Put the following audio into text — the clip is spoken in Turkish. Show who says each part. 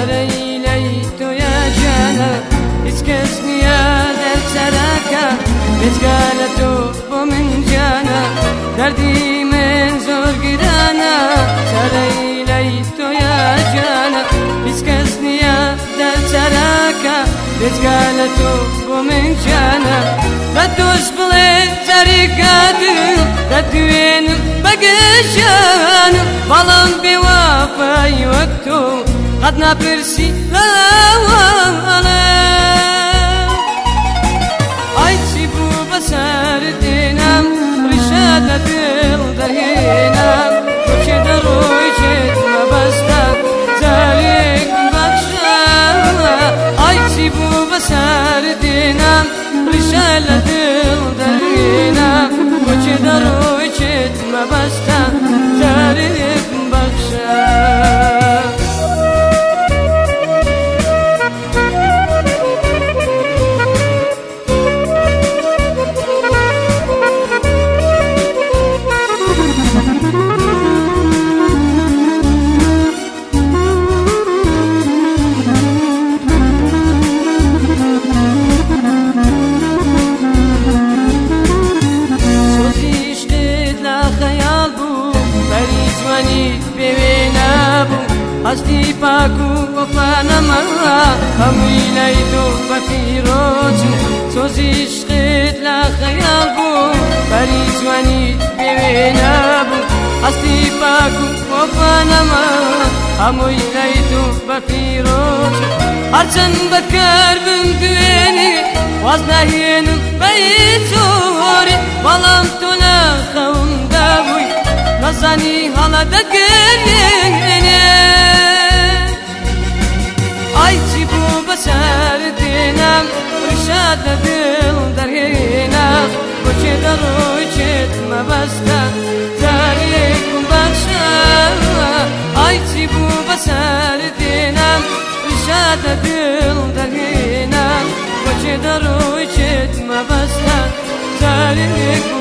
Speaker 1: سريلي تو يا جانا اسكسني يا درد سراكا بتقالتو ومن جانا دردي من زور قرانا سريلي تو يا جانا اسكسني يا درد سراكا بتقالتو ومن جانا بدوش بلي طريقاتي تدوين بقشان بلان بوافي وقتو قد نبرسي لا وانا Ay bu basar dinam Rişada dil darhinam Koçe daroy çetme basta Zalik bakşa Ay bu basar dinam Rişada dil darhinam Koçe daroy çetme Asti paku ofanama Hamilaytu bakirotu Sozi shqit la khayal bu Barizwani bevena bu Asti paku ofanama Hamilaytu bakirotu Arçan bakar bin düeni Vaznahiyenin beyturi Balam tuna khawunda buy Nazani halada gelene Ay bu basar dinam Rişad dil darhina. Koçe daru çetme basta Tarik bakşa Ay bu basar dinam Rişad dil darhina. Koçe daru çetme basta Tarik